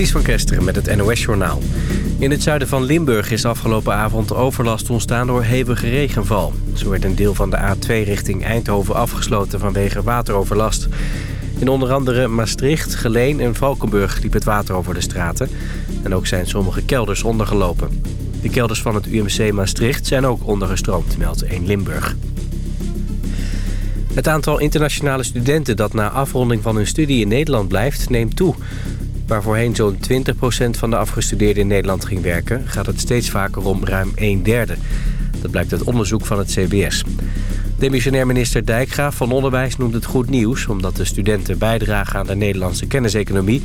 Ties van Kesteren met het NOS-journaal. In het zuiden van Limburg is afgelopen avond overlast ontstaan door hevige regenval. Zo werd een deel van de A2 richting Eindhoven afgesloten vanwege wateroverlast. In onder andere Maastricht, Geleen en Valkenburg liep het water over de straten. En ook zijn sommige kelders ondergelopen. De kelders van het UMC Maastricht zijn ook ondergestroomd, meldt 1 Limburg. Het aantal internationale studenten dat na afronding van hun studie in Nederland blijft, neemt toe. Waar voorheen zo'n 20% van de afgestudeerden in Nederland ging werken... gaat het steeds vaker om ruim een derde. Dat blijkt uit onderzoek van het CBS. Demissionair minister Dijkgraaf van Onderwijs noemt het goed nieuws... omdat de studenten bijdragen aan de Nederlandse kenniseconomie.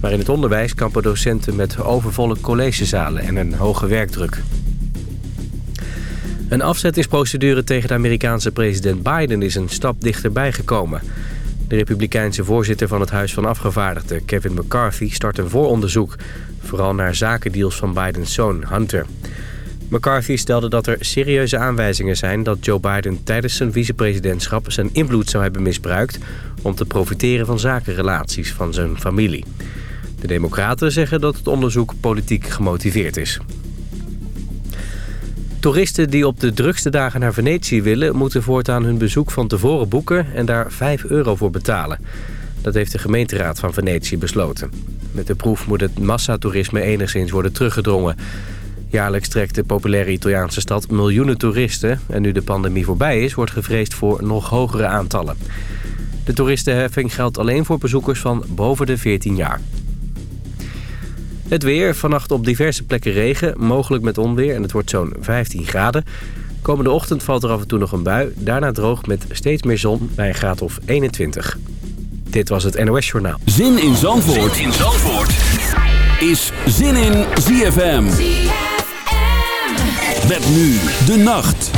Maar in het onderwijs kampen docenten met overvolle collegezalen en een hoge werkdruk. Een afzettingsprocedure tegen de Amerikaanse president Biden is een stap dichterbij gekomen. De republikeinse voorzitter van het Huis van Afgevaardigden, Kevin McCarthy, start een vooronderzoek. Vooral naar zakendeals van Bidens zoon, Hunter. McCarthy stelde dat er serieuze aanwijzingen zijn dat Joe Biden tijdens zijn vicepresidentschap zijn invloed zou hebben misbruikt om te profiteren van zakenrelaties van zijn familie. De democraten zeggen dat het onderzoek politiek gemotiveerd is. Toeristen die op de drukste dagen naar Venetië willen... moeten voortaan hun bezoek van tevoren boeken en daar 5 euro voor betalen. Dat heeft de gemeenteraad van Venetië besloten. Met de proef moet het massatoerisme enigszins worden teruggedrongen. Jaarlijks trekt de populaire Italiaanse stad miljoenen toeristen... en nu de pandemie voorbij is, wordt gevreesd voor nog hogere aantallen. De toeristenheffing geldt alleen voor bezoekers van boven de 14 jaar. Het weer, vannacht op diverse plekken regen, mogelijk met onweer en het wordt zo'n 15 graden. Komende ochtend valt er af en toe nog een bui, daarna droog met steeds meer zon bij een graad of 21. Dit was het NOS Journaal. Zin in Zandvoort, zin in Zandvoort. is Zin in ZFM. ZFM. Met nu de nacht.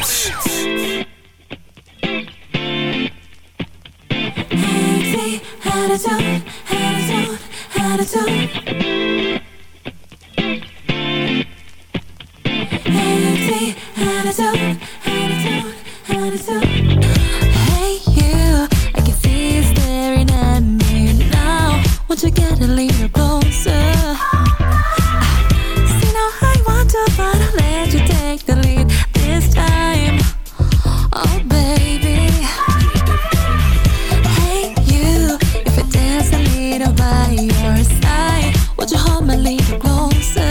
harmony that glows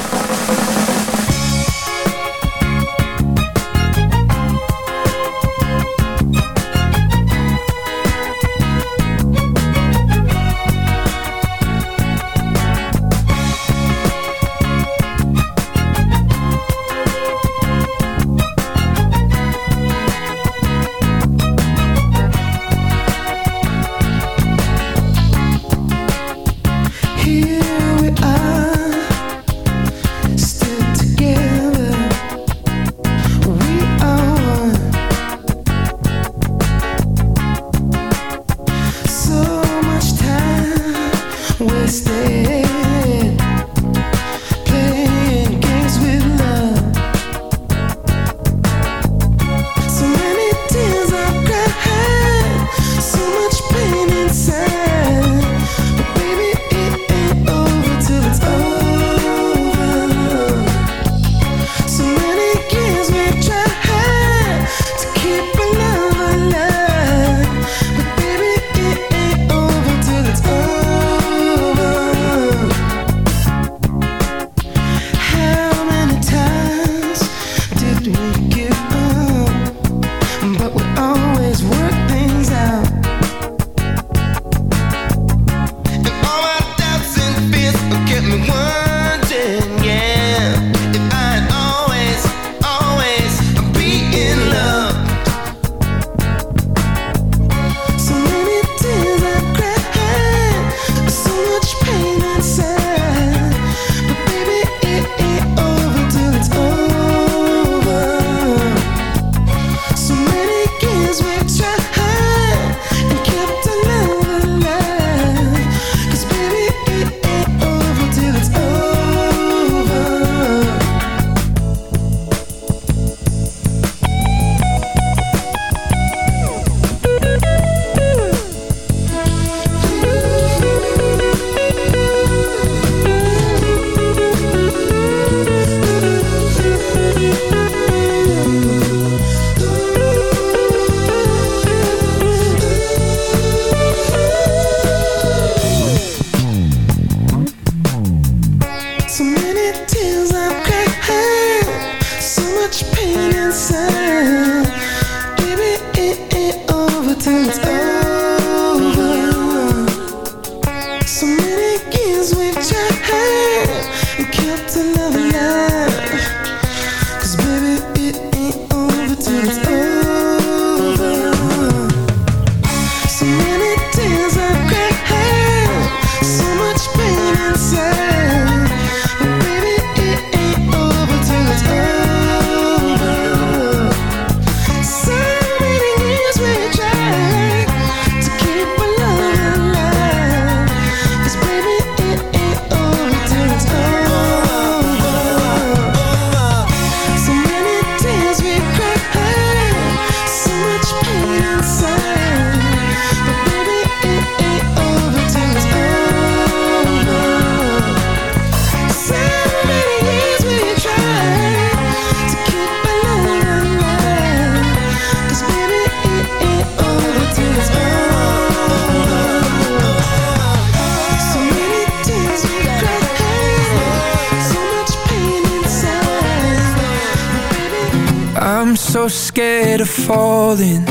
so scared of falling.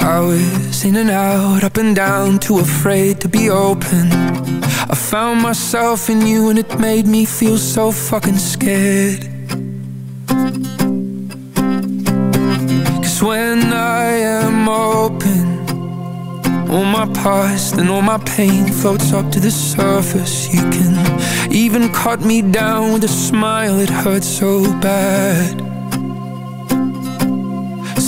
I was in and out, up and down Too afraid to be open. I found myself in you and it made me feel so fucking scared. Cause when I am open all my past and all my pain floats up to the surface. You can even cut me down with a smile It hurts so bad.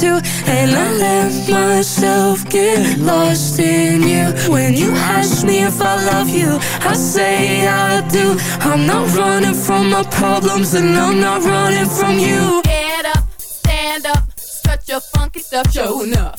Two. And I let myself get lost in you. When you ask me if I love you, I say I do. I'm not running from my problems, and I'm not running from you. Get up, stand up, strut your funky stuff, showing up.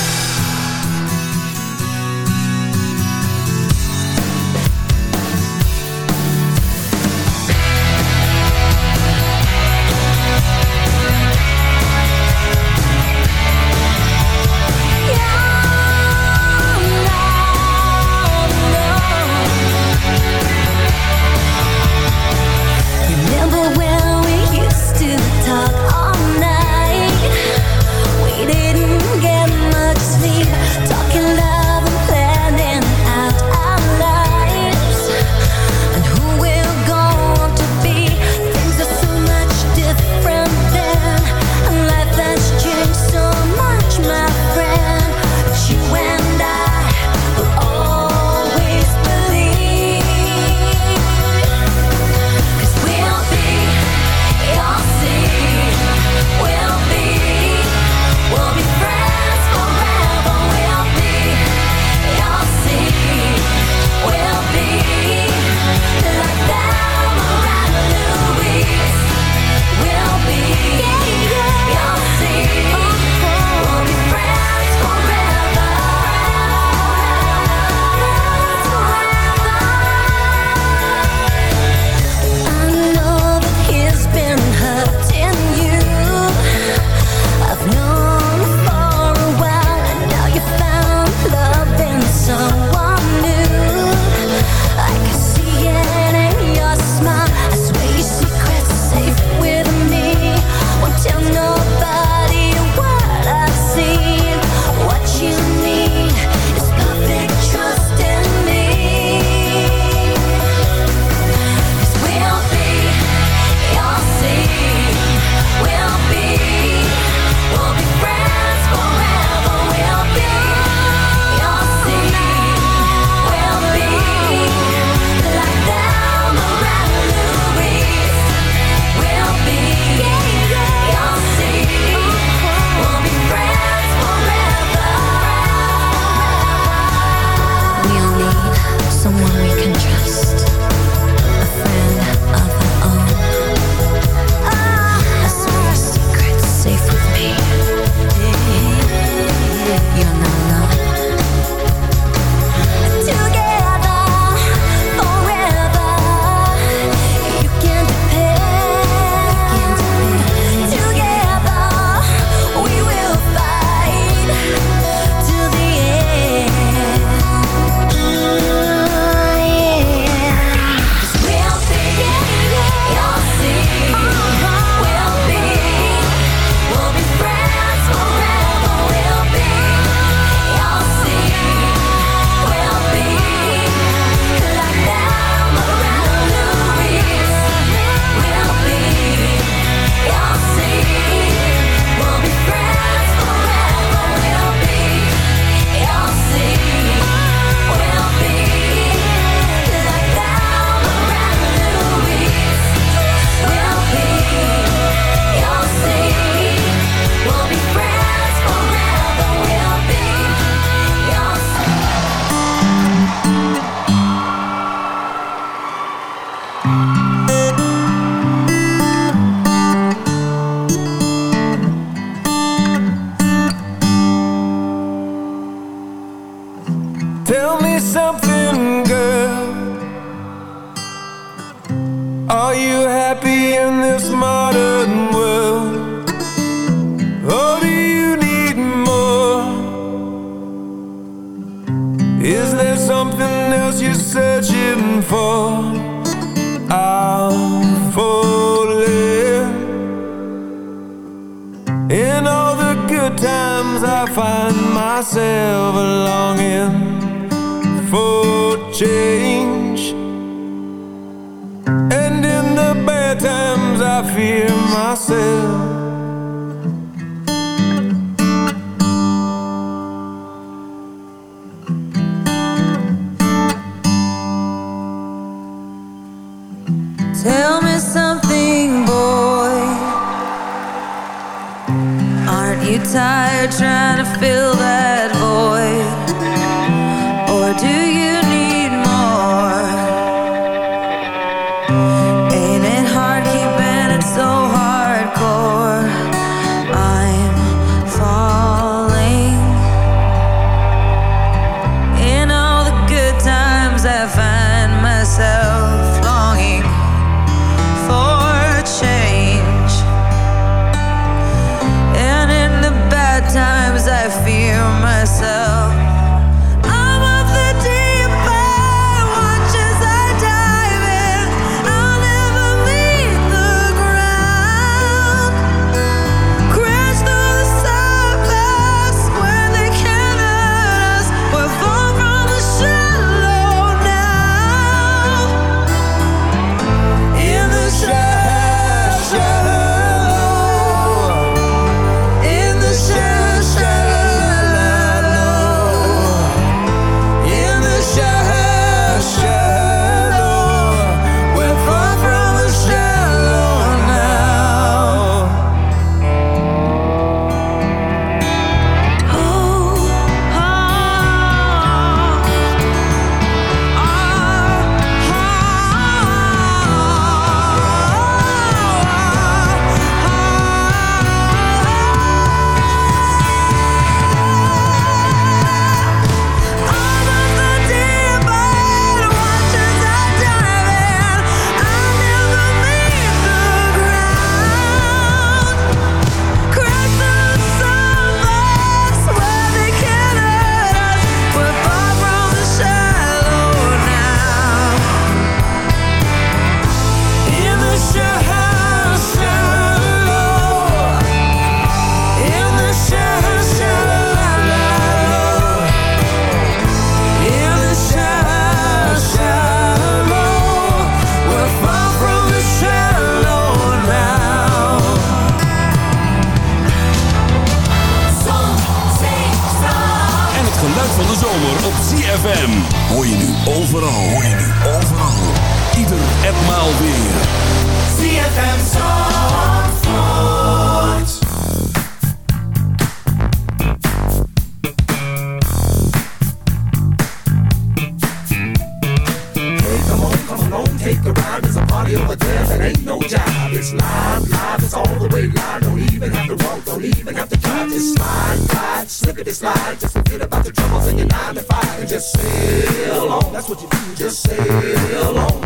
even have to try. Just slide, slide, slippity slide. Just forget about the troubles in your nine to five and just sail on. That's what you do. Just sail on.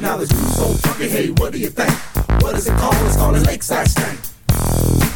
Now the dude's so funky. Hey, what do you think? What is it called? It's called a lakeside stank.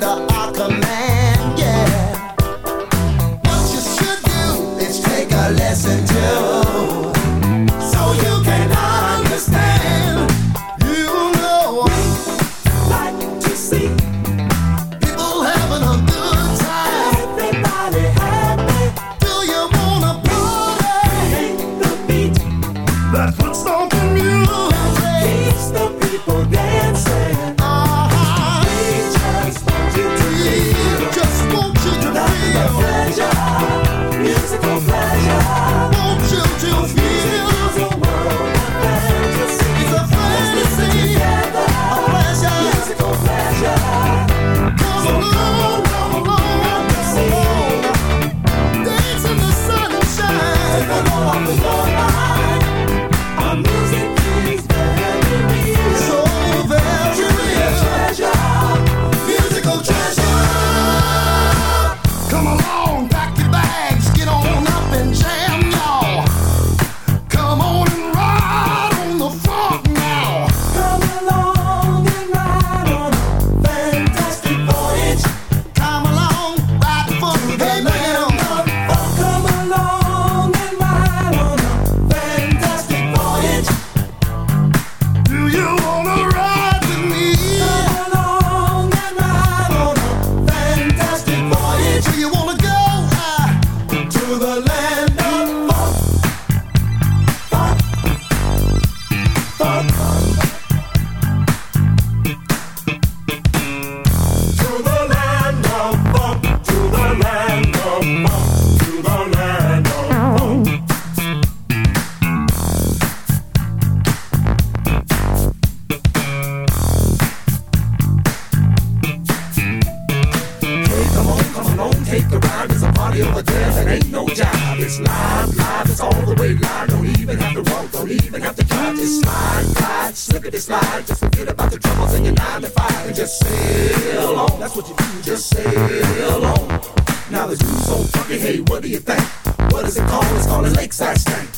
wonder I come even have to try. this slide, slide, slippity slide. Just forget about the troubles in your nine to five and just sail on. That's what you do. Just sail on. Now the you so funky. Hey, what do you think? What is it called? It's called a lakeside stank.